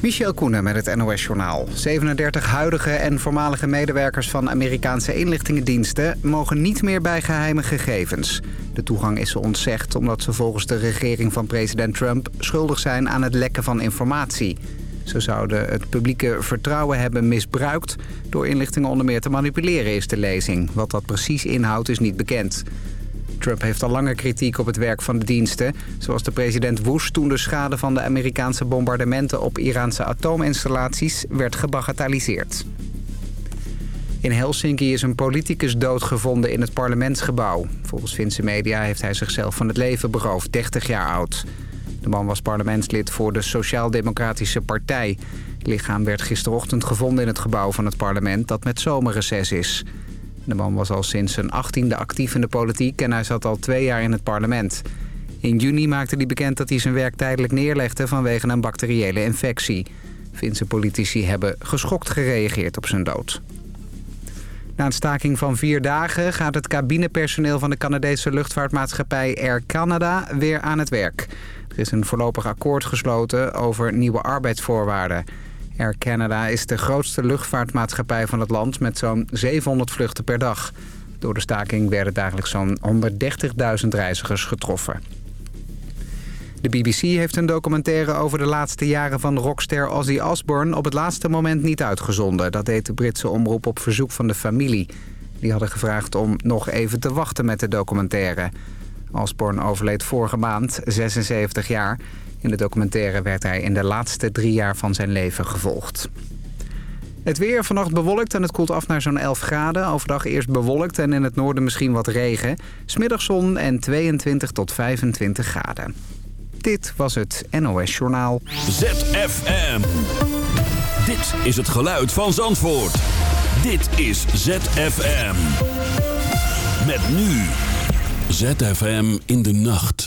Michel Koenen met het NOS-journaal. 37 huidige en voormalige medewerkers van Amerikaanse inlichtingendiensten... mogen niet meer bij geheime gegevens. De toegang is ze ontzegd omdat ze volgens de regering van president Trump... schuldig zijn aan het lekken van informatie. Ze zouden het publieke vertrouwen hebben misbruikt... door inlichtingen onder meer te manipuleren, is de lezing. Wat dat precies inhoudt is niet bekend. Trump heeft al langer kritiek op het werk van de diensten. Zoals de president woest toen de schade van de Amerikaanse bombardementen op Iraanse atoominstallaties werd gebagatelliseerd. In Helsinki is een politicus doodgevonden in het parlementsgebouw. Volgens Finse media heeft hij zichzelf van het leven beroofd, 30 jaar oud. De man was parlementslid voor de Sociaal-Democratische Partij. Lichaam werd gisterochtend gevonden in het gebouw van het parlement dat met zomerreces is. De man was al sinds zijn achttiende actief in de politiek en hij zat al twee jaar in het parlement. In juni maakte hij bekend dat hij zijn werk tijdelijk neerlegde vanwege een bacteriële infectie. Finse politici hebben geschokt gereageerd op zijn dood. Na een staking van vier dagen gaat het cabinepersoneel van de Canadese luchtvaartmaatschappij Air Canada weer aan het werk. Er is een voorlopig akkoord gesloten over nieuwe arbeidsvoorwaarden. Air Canada is de grootste luchtvaartmaatschappij van het land met zo'n 700 vluchten per dag. Door de staking werden dagelijks zo'n 130.000 reizigers getroffen. De BBC heeft een documentaire over de laatste jaren van rockster Ozzy Osbourne op het laatste moment niet uitgezonden. Dat deed de Britse omroep op verzoek van de familie. Die hadden gevraagd om nog even te wachten met de documentaire. Osbourne overleed vorige maand, 76 jaar. In de documentaire werd hij in de laatste drie jaar van zijn leven gevolgd. Het weer vannacht bewolkt en het koelt af naar zo'n 11 graden. Overdag eerst bewolkt en in het noorden misschien wat regen. Smiddag zon en 22 tot 25 graden. Dit was het NOS Journaal. ZFM. Dit is het geluid van Zandvoort. Dit is ZFM. Met nu. ZFM in de nacht.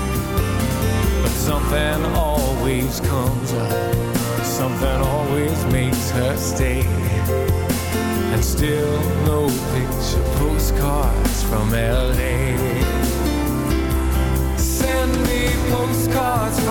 Something always comes up, something always makes her stay. And still no picture postcards from LA Send me postcards from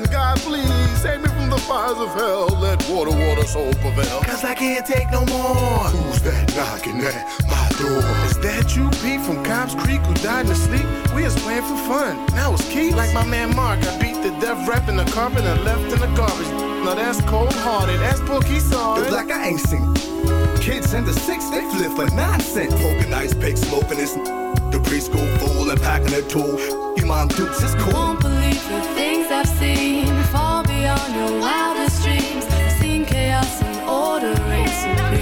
God, please save me from the fires of hell. Let water, water, soul prevail. Cause I can't take no more. Who's that knocking at my door? Is that you, Pete, from Cobb's Creek, who died in his sleep? We was playing for fun. Now it's Keith. Like my man Mark, I beat the death rap in the carpet and left in the garbage. Now that's cold hearted, that's Pookie saw It's like I ain't seen kids in the six, they flip for nonsense. Poking ice pick, smoking this. The preschool fool and packing a tool. Your mom dukes is cool. Won't believe the things I've seen far beyond your wildest dreams. I've seen chaos and order reign supreme.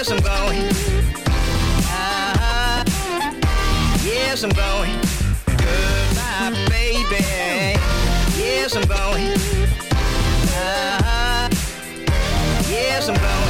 Yes, I'm going. Uh, yes, I'm going. Goodbye, baby. Yes, I'm going. Uh, yes, I'm going.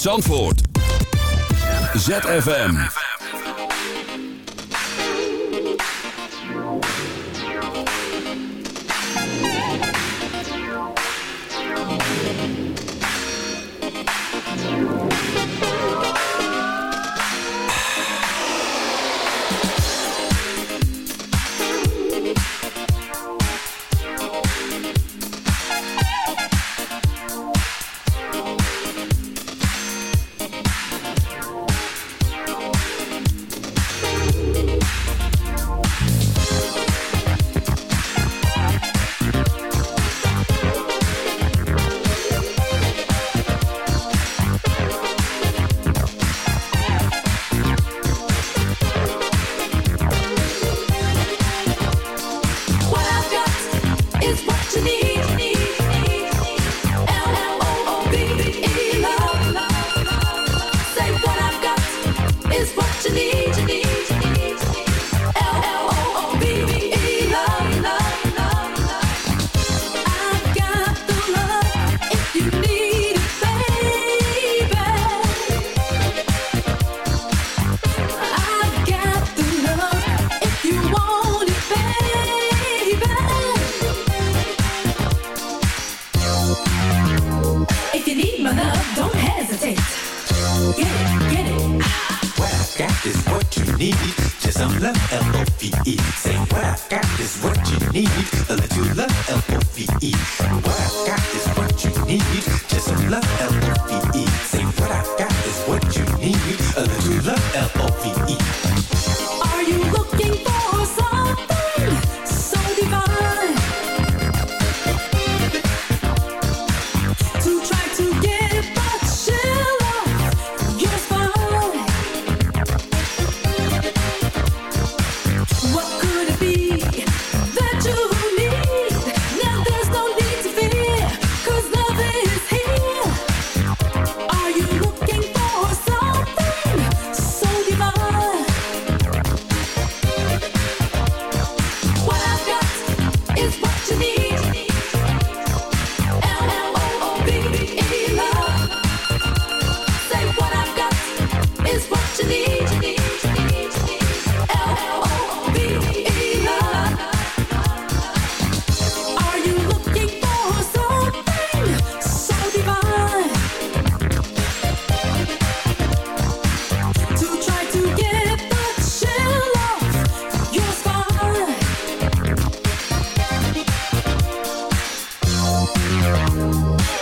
Zandvoort. ZFM.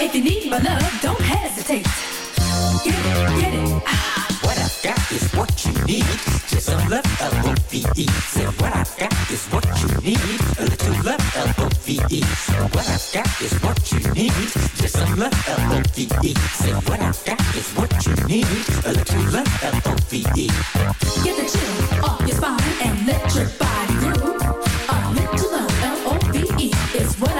If you need my love, don't hesitate. Get it, get it. Ah, what I got is what you need. Just some love, L-O-V-E. So what I got is what you need. A little love, L-O-V-E. What I got is what you need. Just some love, L-O-V-E. So what I got is what you need. A little love, L-O-V-E. Get the chill off your spine and let your body groove. A little love, L-O-V-E is what I